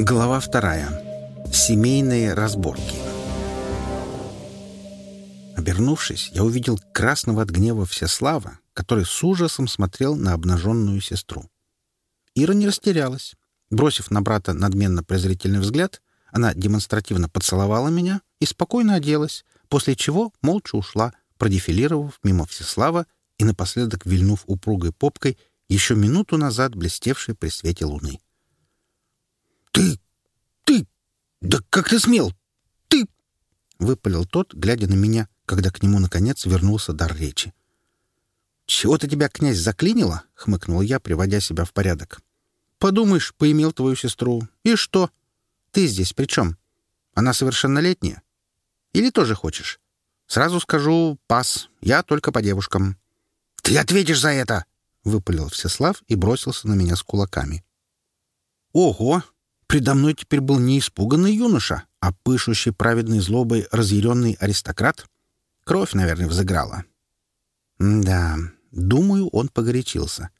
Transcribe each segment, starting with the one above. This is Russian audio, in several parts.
Глава вторая. Семейные разборки. Обернувшись, я увидел красного от гнева Всеслава, который с ужасом смотрел на обнаженную сестру. Ира не растерялась. Бросив на брата надменно презрительный взгляд, она демонстративно поцеловала меня и спокойно оделась, после чего молча ушла, продефилировав мимо Всеслава и напоследок вильнув упругой попкой, еще минуту назад блестевшей при свете луны. «Ты! Ты! Да как ты смел? Ты!» — выпалил тот, глядя на меня, когда к нему, наконец, вернулся дар речи. «Чего-то тебя, князь, заклинило?» — хмыкнул я, приводя себя в порядок. «Подумаешь, поимел твою сестру. И что? Ты здесь при чем? Она совершеннолетняя? Или тоже хочешь? Сразу скажу «пас». Я только по девушкам». «Ты ответишь за это!» — выпалил Всеслав и бросился на меня с кулаками. «Ого! Предо мной теперь был не испуганный юноша, а пышущий праведной злобой разъяренный аристократ. Кровь, наверное, взыграла. Да, думаю, он погорячился.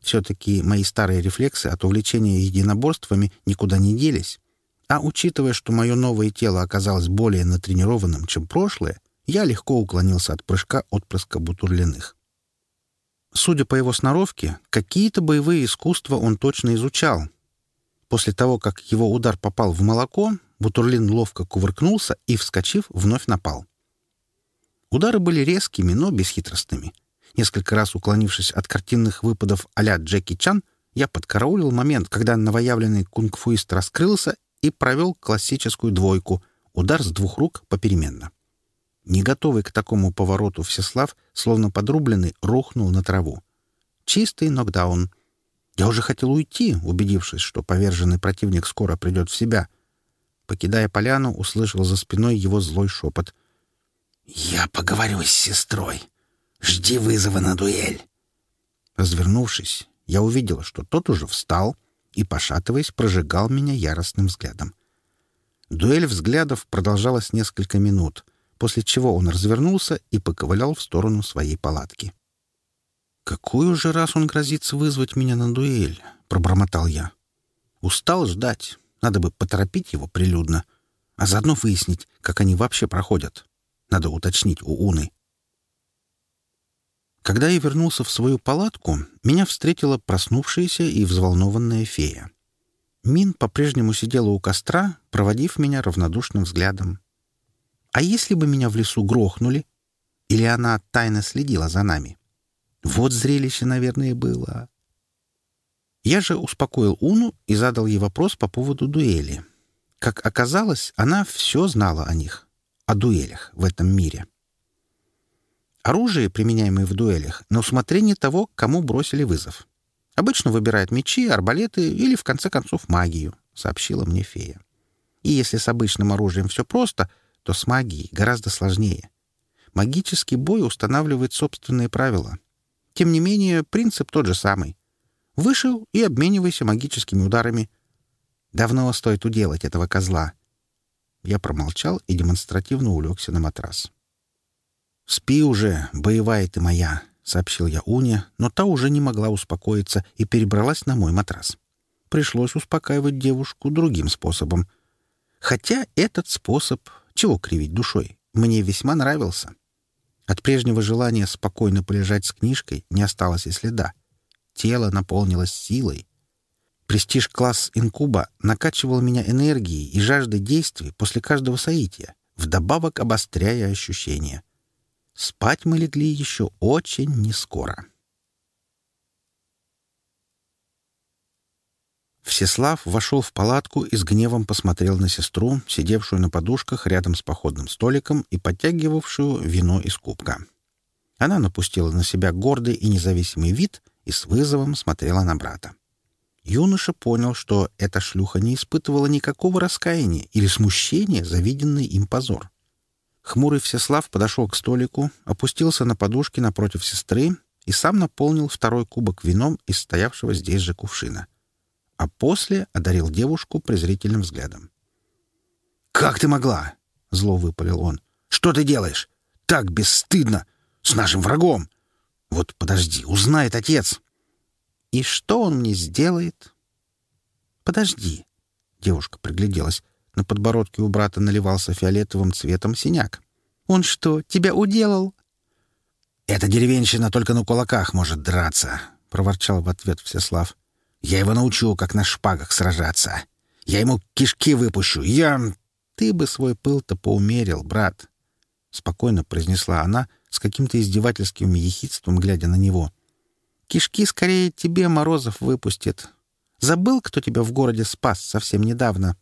Все-таки мои старые рефлексы от увлечения единоборствами никуда не делись. А учитывая, что мое новое тело оказалось более натренированным, чем прошлое, я легко уклонился от прыжка отпрыска бутурлиных. Судя по его сноровке, какие-то боевые искусства он точно изучал, После того, как его удар попал в молоко, Бутурлин ловко кувыркнулся и, вскочив, вновь напал. Удары были резкими, но бесхитростными. Несколько раз уклонившись от картинных выпадов а Джеки Чан, я подкараулил момент, когда новоявленный кунг-фуист раскрылся и провел классическую двойку — удар с двух рук попеременно. Не готовый к такому повороту Всеслав, словно подрубленный, рухнул на траву. Чистый нокдаун — я уже хотел уйти, убедившись, что поверженный противник скоро придет в себя. Покидая поляну, услышал за спиной его злой шепот. «Я поговорю с сестрой. Жди вызова на дуэль». Развернувшись, я увидел, что тот уже встал и, пошатываясь, прожигал меня яростным взглядом. Дуэль взглядов продолжалась несколько минут, после чего он развернулся и поковылял в сторону своей палатки. «Какой уже раз он грозится вызвать меня на дуэль?» — пробормотал я. «Устал ждать. Надо бы поторопить его прилюдно, а заодно выяснить, как они вообще проходят. Надо уточнить у Уны». Когда я вернулся в свою палатку, меня встретила проснувшаяся и взволнованная фея. Мин по-прежнему сидела у костра, проводив меня равнодушным взглядом. «А если бы меня в лесу грохнули?» Или она тайно следила за нами?» Вот зрелище, наверное, было. Я же успокоил Уну и задал ей вопрос по поводу дуэли. Как оказалось, она все знала о них, о дуэлях в этом мире. Оружие, применяемое в дуэлях, на усмотрение того, кому бросили вызов. Обычно выбирают мечи, арбалеты или, в конце концов, магию, сообщила мне фея. И если с обычным оружием все просто, то с магией гораздо сложнее. Магический бой устанавливает собственные правила — тем не менее, принцип тот же самый. Вышел и обменивайся магическими ударами. Давно стоит уделать этого козла. Я промолчал и демонстративно улегся на матрас. «Спи уже, боевая ты моя», — сообщил я Уне, но та уже не могла успокоиться и перебралась на мой матрас. Пришлось успокаивать девушку другим способом. Хотя этот способ, чего кривить душой, мне весьма нравился. От прежнего желания спокойно полежать с книжкой не осталось и следа. Тело наполнилось силой. Престиж-класс инкуба накачивал меня энергией и жаждой действий после каждого соития, вдобавок обостряя ощущения. Спать мы легли еще очень нескоро. Всеслав вошел в палатку и с гневом посмотрел на сестру, сидевшую на подушках рядом с походным столиком и подтягивавшую вино из кубка. Она напустила на себя гордый и независимый вид и с вызовом смотрела на брата. Юноша понял, что эта шлюха не испытывала никакого раскаяния или смущения за виденный им позор. Хмурый Всеслав подошел к столику, опустился на подушки напротив сестры и сам наполнил второй кубок вином из стоявшего здесь же кувшина — а после одарил девушку презрительным взглядом. «Как ты могла?» — зло выпалил он. «Что ты делаешь? Так бесстыдно! С нашим врагом! Вот подожди, узнает отец!» «И что он мне сделает?» «Подожди!» — девушка пригляделась. На подбородке у брата наливался фиолетовым цветом синяк. «Он что, тебя уделал?» «Эта деревенщина только на кулаках может драться!» — проворчал в ответ Всеслав. Я его научу, как на шпагах сражаться. Я ему кишки выпущу. Я... Ты бы свой пыл-то поумерил, брат. Спокойно произнесла она с каким-то издевательским ехидством, глядя на него. Кишки скорее тебе Морозов выпустит. Забыл, кто тебя в городе спас совсем недавно.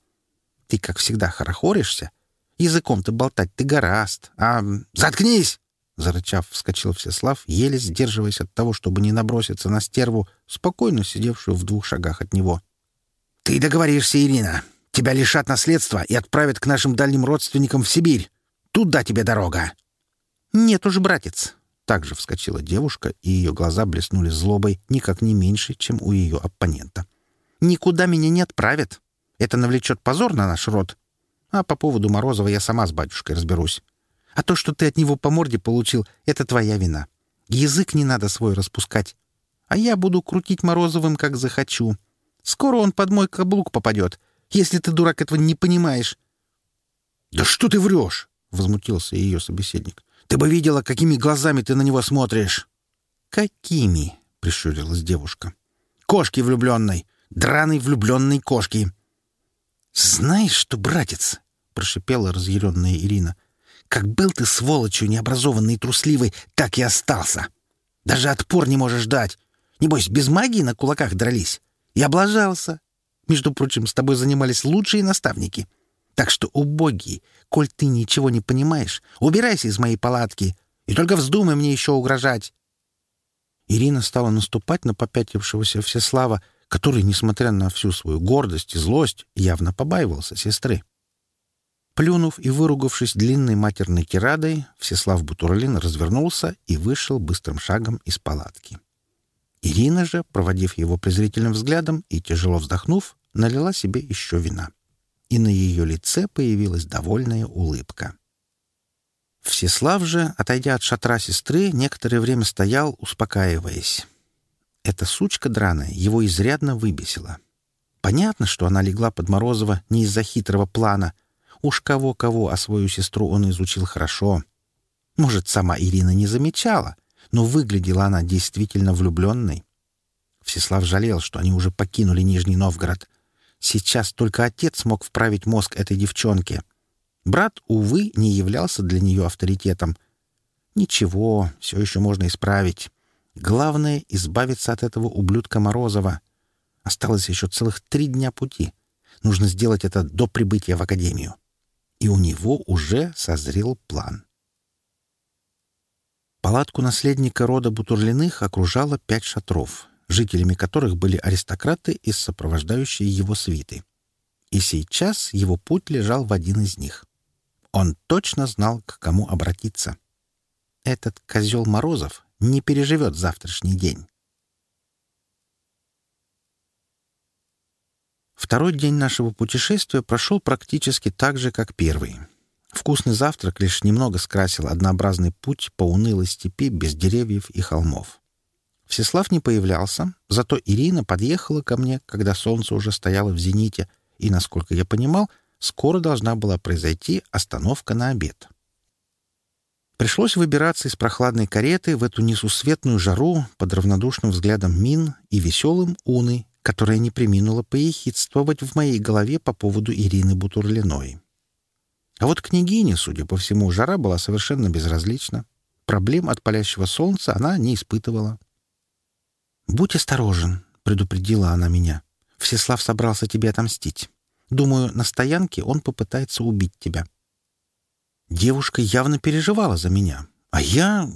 Ты, как всегда, хорохоришься. Языком ты болтать ты гораст. А... Заткнись! Зарычав, вскочил Всеслав, еле сдерживаясь от того, чтобы не наброситься на стерву, спокойно сидевшую в двух шагах от него. «Ты договоришься, Ирина. Тебя лишат наследства и отправят к нашим дальним родственникам в Сибирь. Туда тебе дорога!» «Нет уж, братец!» Также вскочила девушка, и ее глаза блеснули злобой никак не меньше, чем у ее оппонента. «Никуда меня не отправят. Это навлечет позор на наш род. А по поводу Морозова я сама с батюшкой разберусь. А то, что ты от него по морде получил, это твоя вина. Язык не надо свой распускать. А я буду крутить Морозовым, как захочу. Скоро он под мой каблук попадет, если ты, дурак, этого не понимаешь». «Да что ты врешь?» — возмутился ее собеседник. «Ты бы видела, какими глазами ты на него смотришь!» «Какими?» — прищурилась девушка. «Кошки влюбленной! Драной влюбленной кошки!» «Знаешь что, братец?» — прошипела разъяренная Ирина. Как был ты сволочью необразованный и трусливый, так и остался. Даже отпор не можешь дать. Небось, без магии на кулаках дрались. И облажался. Между прочим, с тобой занимались лучшие наставники. Так что, убогий, коль ты ничего не понимаешь, убирайся из моей палатки и только вздумай мне еще угрожать. Ирина стала наступать на попятившегося Всеслава, который, несмотря на всю свою гордость и злость, явно побаивался сестры. Плюнув и выругавшись длинной матерной кирадой, Всеслав Бутурлин развернулся и вышел быстрым шагом из палатки. Ирина же, проводив его презрительным взглядом и тяжело вздохнув, налила себе еще вина. И на ее лице появилась довольная улыбка. Всеслав же, отойдя от шатра сестры, некоторое время стоял, успокаиваясь. Эта сучка драная его изрядно выбесила. Понятно, что она легла под Морозова не из-за хитрого плана, Уж кого-кого, а свою сестру он изучил хорошо. Может, сама Ирина не замечала, но выглядела она действительно влюбленной. Всеслав жалел, что они уже покинули Нижний Новгород. Сейчас только отец мог вправить мозг этой девчонке. Брат, увы, не являлся для нее авторитетом. Ничего, все еще можно исправить. Главное — избавиться от этого ублюдка Морозова. Осталось еще целых три дня пути. Нужно сделать это до прибытия в академию и у него уже созрел план. Палатку наследника рода Бутурлиных окружало пять шатров, жителями которых были аристократы и сопровождающие его свиты. И сейчас его путь лежал в один из них. Он точно знал, к кому обратиться. Этот козел Морозов не переживет завтрашний день. Второй день нашего путешествия прошел практически так же, как первый. Вкусный завтрак лишь немного скрасил однообразный путь по унылой степи без деревьев и холмов. Всеслав не появлялся, зато Ирина подъехала ко мне, когда солнце уже стояло в зените, и, насколько я понимал, скоро должна была произойти остановка на обед. Пришлось выбираться из прохладной кареты в эту несусветную жару под равнодушным взглядом Мин и веселым Уны, которая не приминула поехидствовать в моей голове по поводу Ирины Бутурлиной. А вот княгине, судя по всему, жара была совершенно безразлична. Проблем от палящего солнца она не испытывала. «Будь осторожен», — предупредила она меня. «Всеслав собрался тебе отомстить. Думаю, на стоянке он попытается убить тебя». Девушка явно переживала за меня, а я,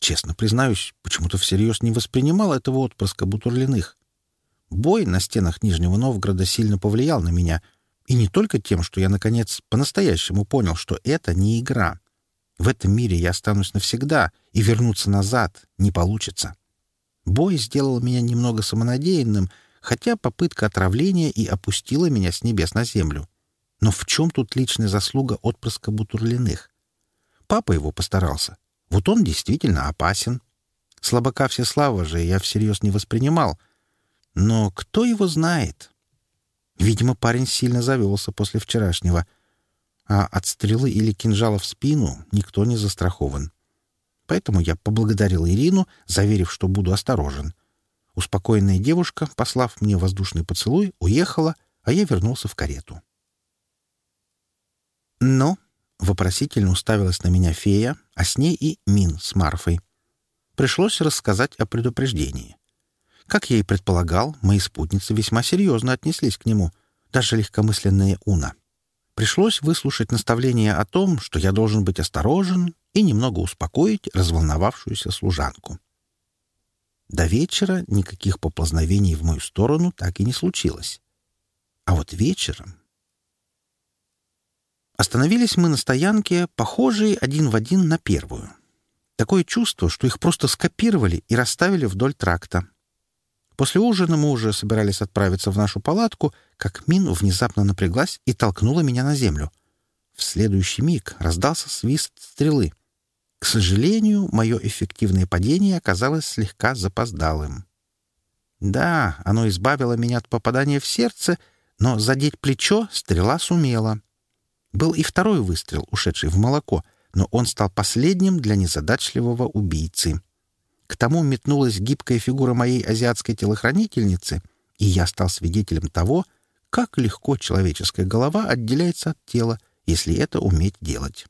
честно признаюсь, почему-то всерьез не воспринимал этого отпрыска Бутурлиных. Бой на стенах Нижнего Новгорода сильно повлиял на меня. И не только тем, что я, наконец, по-настоящему понял, что это не игра. В этом мире я останусь навсегда, и вернуться назад не получится. Бой сделал меня немного самонадеянным, хотя попытка отравления и опустила меня с небес на землю. Но в чем тут личная заслуга отпрыска Бутурлиных? Папа его постарался. Вот он действительно опасен. Слабака Всеслава же я всерьез не воспринимал — но кто его знает? Видимо, парень сильно завелся после вчерашнего. А от стрелы или кинжала в спину никто не застрахован. Поэтому я поблагодарил Ирину, заверив, что буду осторожен. Успокоенная девушка, послав мне воздушный поцелуй, уехала, а я вернулся в карету. Но — вопросительно уставилась на меня фея, а с ней и Мин с Марфой. Пришлось рассказать о предупреждении. Как я и предполагал, мои спутницы весьма серьезно отнеслись к нему, даже легкомысленная Уна. Пришлось выслушать наставление о том, что я должен быть осторожен и немного успокоить разволновавшуюся служанку. До вечера никаких поплазновений в мою сторону так и не случилось. А вот вечером... Остановились мы на стоянке, похожей один в один на первую. Такое чувство, что их просто скопировали и расставили вдоль тракта — После ужина мы уже собирались отправиться в нашу палатку, как Мин внезапно напряглась и толкнула меня на землю. В следующий миг раздался свист стрелы. К сожалению, мое эффективное падение оказалось слегка запоздалым. Да, оно избавило меня от попадания в сердце, но задеть плечо стрела сумела. Был и второй выстрел, ушедший в молоко, но он стал последним для незадачливого убийцы. К тому метнулась гибкая фигура моей азиатской телохранительницы, и я стал свидетелем того, как легко человеческая голова отделяется от тела, если это уметь делать.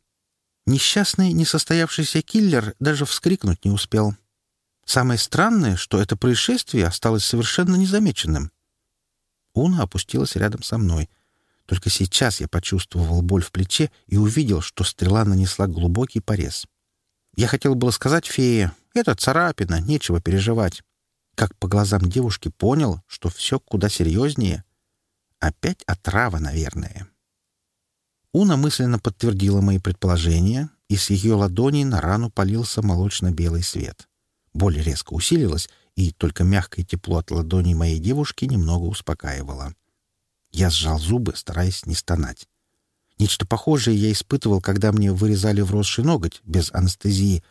Несчастный несостоявшийся киллер даже вскрикнуть не успел. Самое странное, что это происшествие осталось совершенно незамеченным. Уна опустилась рядом со мной. Только сейчас я почувствовал боль в плече и увидел, что стрела нанесла глубокий порез. Я хотел было сказать фее, это царапина, нечего переживать. Как по глазам девушки понял, что все куда серьезнее. Опять отрава, наверное. Уна мысленно подтвердила мои предположения, и с ее ладони на рану полился молочно-белый свет. Боль резко усилилась, и только мягкое тепло от ладони моей девушки немного успокаивало. Я сжал зубы, стараясь не стонать. Нечто похожее я испытывал, когда мне вырезали вросший ноготь без анестезии,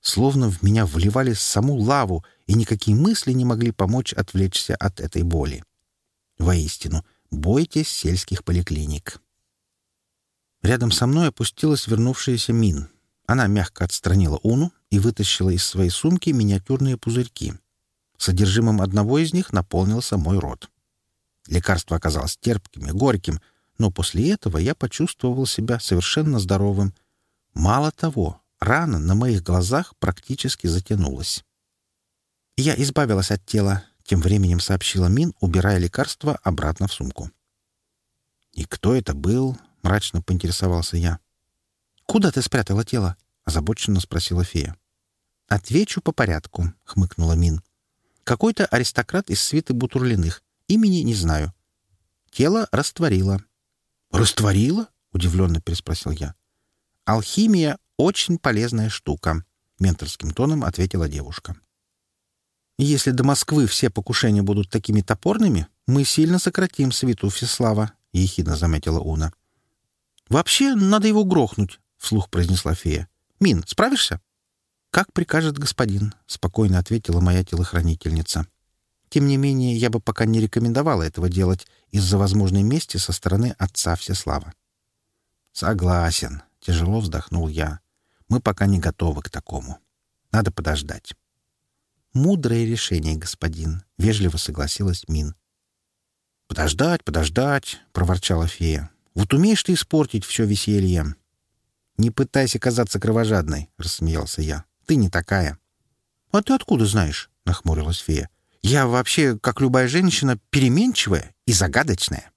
Словно в меня вливали саму лаву, и никакие мысли не могли помочь отвлечься от этой боли. Воистину, бойтесь сельских поликлиник. Рядом со мной опустилась вернувшаяся Мин. Она мягко отстранила Уну и вытащила из своей сумки миниатюрные пузырьки. Содержимым одного из них наполнился мой рот. Лекарство оказалось терпким и горьким, но после этого я почувствовал себя совершенно здоровым. Мало того, Рана на моих глазах практически затянулась. Я избавилась от тела, тем временем сообщила Мин, убирая лекарство обратно в сумку. «И кто это был?» — мрачно поинтересовался я. «Куда ты спрятала тело?» — озабоченно спросила фея. «Отвечу по порядку», — хмыкнула Мин. «Какой-то аристократ из свиты Бутурлиных. Имени не знаю. Тело растворило». «Растворило?» — удивленно переспросил я. «Алхимия очень полезная штука», — менторским тоном ответила девушка. «Если до Москвы все покушения будут такими топорными, мы сильно сократим свиту Всеслава», — ехидно заметила Уна. «Вообще надо его грохнуть», — вслух произнесла фея. «Мин, справишься?» «Как прикажет господин», — спокойно ответила моя телохранительница. Тем не менее, я бы пока не рекомендовала этого делать из-за возможной мести со стороны отца Всеслава. «Согласен», — тяжело вздохнул я. Мы пока не готовы к такому. Надо подождать». «Мудрое решение, господин», — вежливо согласилась Мин. «Подождать, подождать», — проворчала фея. «Вот умеешь ты испортить все веселье». «Не пытайся казаться кровожадной», — рассмеялся я. «Ты не такая». «А ты откуда знаешь?» — нахмурилась фея. «Я вообще, как любая женщина, переменчивая и загадочная».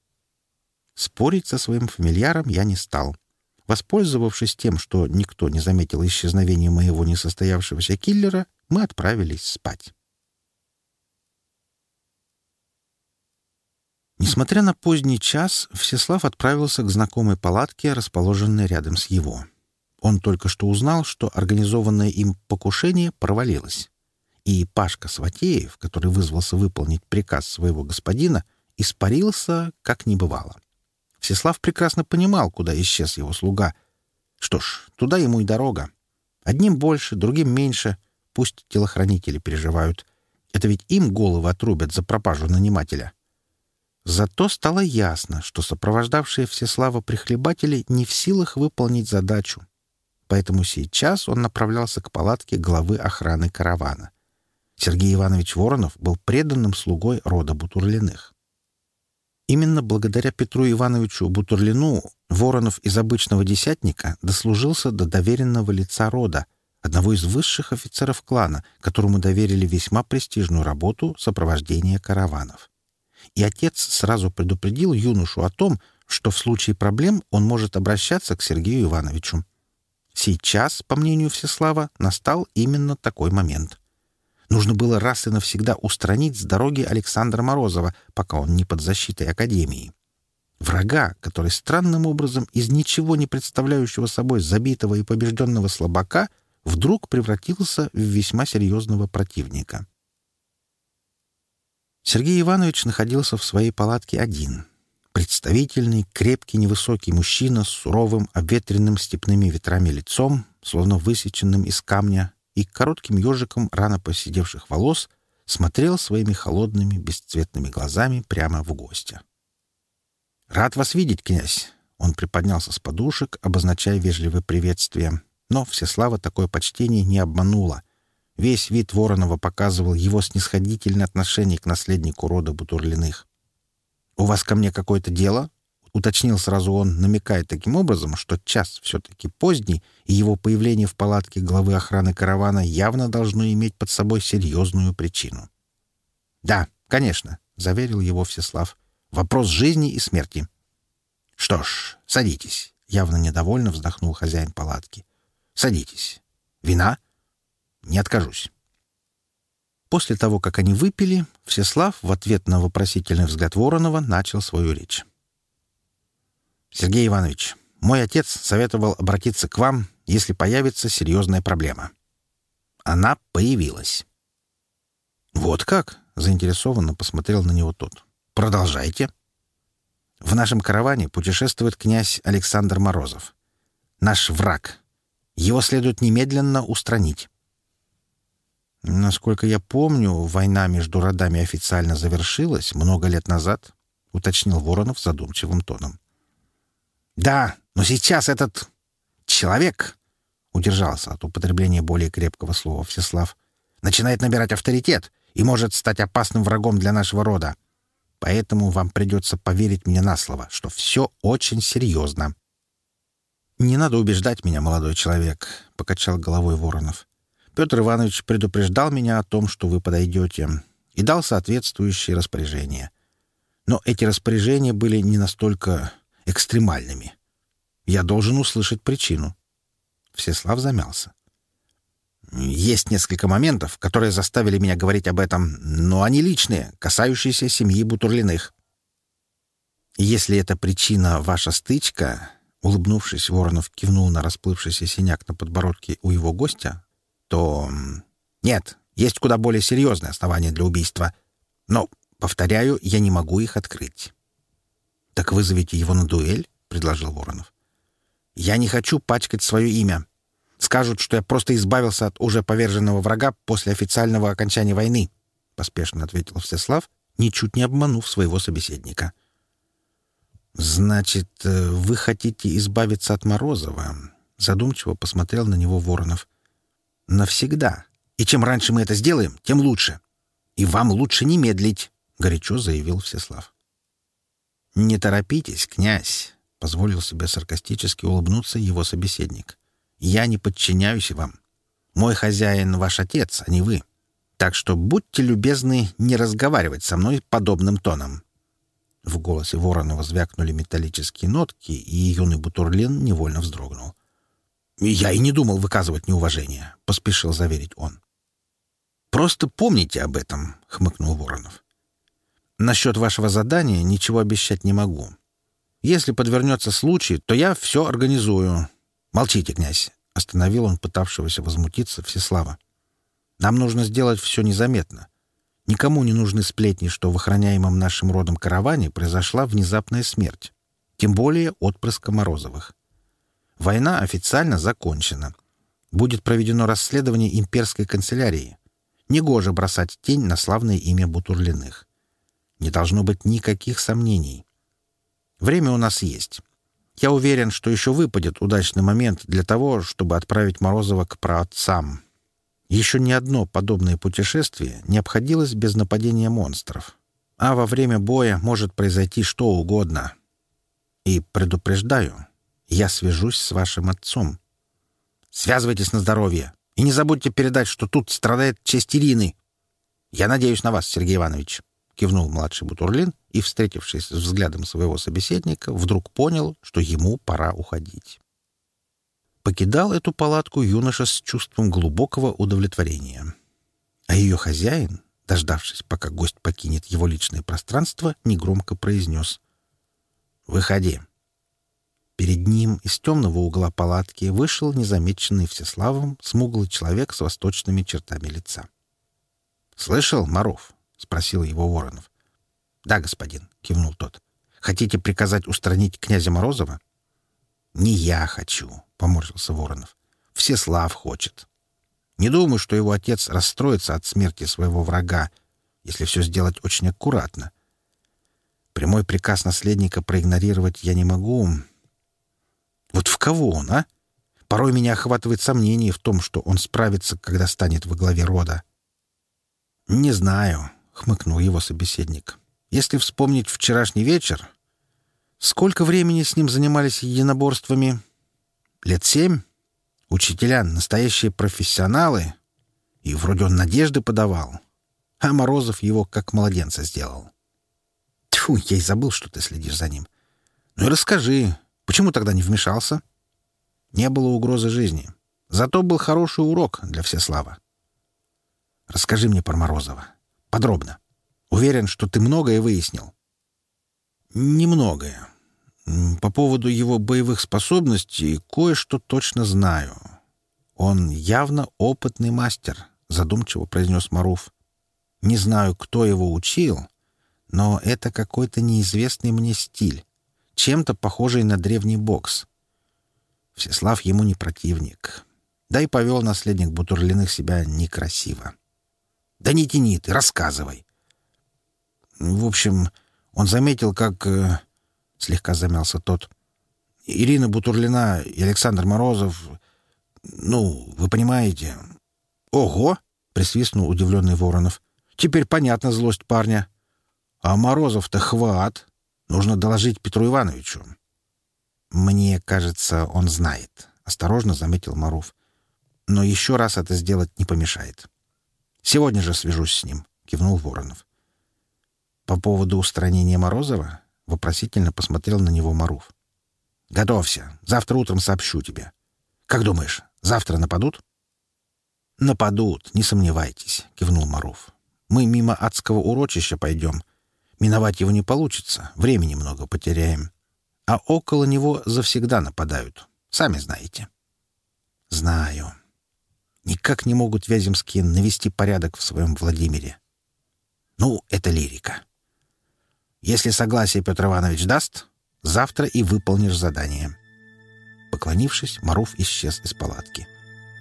Спорить со своим фамильяром я не стал. Воспользовавшись тем, что никто не заметил исчезновения моего несостоявшегося киллера, мы отправились спать. Несмотря на поздний час, Всеслав отправился к знакомой палатке, расположенной рядом с его. Он только что узнал, что организованное им покушение провалилось. И Пашка Сватеев, который вызвался выполнить приказ своего господина, испарился, как не бывало. Всеслав прекрасно понимал, куда исчез его слуга. Что ж, туда ему и дорога. Одним больше, другим меньше. Пусть телохранители переживают. Это ведь им головы отрубят за пропажу нанимателя. Зато стало ясно, что сопровождавшие Всеслава прихлебатели не в силах выполнить задачу. Поэтому сейчас он направлялся к палатке главы охраны каравана. Сергей Иванович Воронов был преданным слугой рода Бутурлиных. Именно благодаря Петру Ивановичу Бутурлину Воронов из обычного десятника дослужился до доверенного лица рода, одного из высших офицеров клана, которому доверили весьма престижную работу сопровождения караванов. И отец сразу предупредил юношу о том, что в случае проблем он может обращаться к Сергею Ивановичу. Сейчас, по мнению Всеслава, настал именно такой момент. Нужно было раз и навсегда устранить с дороги Александра Морозова, пока он не под защитой Академии. Врага, который странным образом из ничего не представляющего собой забитого и побежденного слабака вдруг превратился в весьма серьезного противника. Сергей Иванович находился в своей палатке один. Представительный, крепкий, невысокий мужчина с суровым, обветренным степными ветрами лицом, словно высеченным из камня, и коротким ежиком рано посидевших волос смотрел своими холодными бесцветными глазами прямо в гостя. «Рад вас видеть, князь!» Он приподнялся с подушек, обозначая вежливое приветствие. Но Всеслава такое почтение не обманула. Весь вид Воронова показывал его снисходительное отношение к наследнику рода Бутурлиных. «У вас ко мне какое-то дело?» уточнил сразу он, намекая таким образом, что час все-таки поздний, и его появление в палатке главы охраны каравана явно должно иметь под собой серьезную причину. «Да, конечно», — заверил его Всеслав. «Вопрос жизни и смерти». «Что ж, садитесь», — явно недовольно вздохнул хозяин палатки. «Садитесь. Вина?» «Не откажусь». После того, как они выпили, Всеслав в ответ на вопросительный взгляд Воронова начал свою речь. Сергей Иванович, мой отец советовал обратиться к вам, если появится серьезная проблема. Она появилась. Вот как? Заинтересованно посмотрел на него тот. Продолжайте. В нашем караване путешествует князь Александр Морозов. Наш враг. Его следует немедленно устранить. Насколько я помню, война между родами официально завершилась много лет назад, уточнил Воронов задумчивым тоном. Да, но сейчас этот человек, удержался от употребления более крепкого слова Всеслав, начинает набирать авторитет и может стать опасным врагом для нашего рода. Поэтому вам придется поверить мне на слово, что все очень серьезно. «Не надо убеждать меня, молодой человек», — покачал головой Воронов. «Петр Иванович предупреждал меня о том, что вы подойдете, и дал соответствующие распоряжения. Но эти распоряжения были не настолько экстремальными. Я должен услышать причину. Всеслав замялся. Есть несколько моментов, которые заставили меня говорить об этом, но они личные, касающиеся семьи Бутурлиных. Если это причина — ваша стычка, улыбнувшись, Воронов кивнул на расплывшийся синяк на подбородке у его гостя, то... Нет, есть куда более серьезные основания для убийства. Но, повторяю, я не могу их открыть. «Так вызовите его на дуэль», — предложил Воронов. «Я не хочу пачкать свое имя. Скажут, что я просто избавился от уже поверженного врага после официального окончания войны», — поспешно ответил Всеслав, ничуть не обманув своего собеседника. «Значит, вы хотите избавиться от Морозова?» — задумчиво посмотрел на него Воронов. «Навсегда. И чем раньше мы это сделаем, тем лучше. И вам лучше не медлить», — горячо заявил Всеслав. «Не торопитесь, князь», — позволил себе саркастически улыбнуться его собеседник. «Я не подчиняюсь вам. Мой хозяин — ваш отец, а не вы. Так что будьте любезны не разговаривать со мной подобным тоном». В голосе Воронова звякнули металлические нотки, и юный Бутурлин невольно вздрогнул. «Я и не думал выказывать неуважение», — поспешил заверить он. «Просто помните об этом», — хмыкнул Воронов. Насчет вашего задания ничего обещать не могу. Если подвернется случай, то я все организую. Молчите, князь, — остановил он пытавшегося возмутиться Всеслава. Нам нужно сделать все незаметно. Никому не нужны сплетни, что в охраняемом нашим родом караване произошла внезапная смерть, тем более отпрыска Морозовых. Война официально закончена. Будет проведено расследование имперской канцелярии. Негоже бросать тень на славное имя Бутурлиных. Не должно быть никаких сомнений. Время у нас есть. Я уверен, что еще выпадет удачный момент для того, чтобы отправить Морозова к праотцам. Еще ни одно подобное путешествие не обходилось без нападения монстров. А во время боя может произойти что угодно. И предупреждаю, я свяжусь с вашим отцом. Связывайтесь на здоровье. И не забудьте передать, что тут страдает честь Ирины. Я надеюсь на вас, Сергей Иванович. — кивнул младший Бутурлин и, встретившись взглядом своего собеседника, вдруг понял, что ему пора уходить. Покидал эту палатку юноша с чувством глубокого удовлетворения. А ее хозяин, дождавшись, пока гость покинет его личное пространство, негромко произнес «Выходи». Перед ним из темного угла палатки вышел незамеченный Всеславом смуглый человек с восточными чертами лица. «Слышал, Маров?» — спросил его Воронов. «Да, господин», — кивнул тот. «Хотите приказать устранить князя Морозова?» «Не я хочу», — поморщился Воронов. «Всеслав хочет. Не думаю, что его отец расстроится от смерти своего врага, если все сделать очень аккуратно. Прямой приказ наследника проигнорировать я не могу. Вот в кого он, а? Порой меня охватывает сомнение в том, что он справится, когда станет во главе рода. Не знаю. — хмыкнул его собеседник. «Если вспомнить вчерашний вечер, сколько времени с ним занимались единоборствами? Лет семь? Учителя — настоящие профессионалы. И вроде он надежды подавал. А Морозов его как младенца сделал. Тьфу, я и забыл, что ты следишь за ним. Ну и расскажи, почему тогда не вмешался? Не было угрозы жизни. Зато был хороший урок для Всеслава. Расскажи мне про Морозова. Подробно. Уверен, что ты многое выяснил. Немногое. По поводу его боевых способностей кое-что точно знаю. Он явно опытный мастер, задумчиво произнес Маруф. Не знаю, кто его учил, но это какой-то неизвестный мне стиль, чем-то похожий на древний бокс. Всеслав ему не противник. Да и повел наследник Бутурлиных себя некрасиво. — да не тяни ты, рассказывай. В общем, он заметил, как... Слегка замялся тот. Ирина Бутурлина и Александр Морозов... Ну, вы понимаете... Ого! — присвистнул удивленный Воронов. Теперь понятна злость парня. А Морозов-то хват. Нужно доложить Петру Ивановичу. Мне кажется, он знает. Осторожно заметил Маров. Но еще раз это сделать не помешает. — Сегодня же свяжусь с ним», — кивнул Воронов. «По поводу устранения Морозова?» — вопросительно посмотрел на него Маров. «Готовься. Завтра утром сообщу тебе. Как думаешь, завтра нападут?» «Нападут, не сомневайтесь», — кивнул Маров. «Мы мимо адского урочища пойдем. Миновать его не получится, времени много потеряем. А около него завсегда нападают. Сами знаете». «Знаю», никак не могут Вяземские навести порядок в своем Владимире. Ну, это лирика. Если согласие Петр Иванович даст, завтра и выполнишь задание». Поклонившись, Маров исчез из палатки,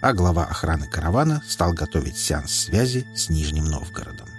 а глава охраны каравана стал готовить сеанс связи с Нижним Новгородом.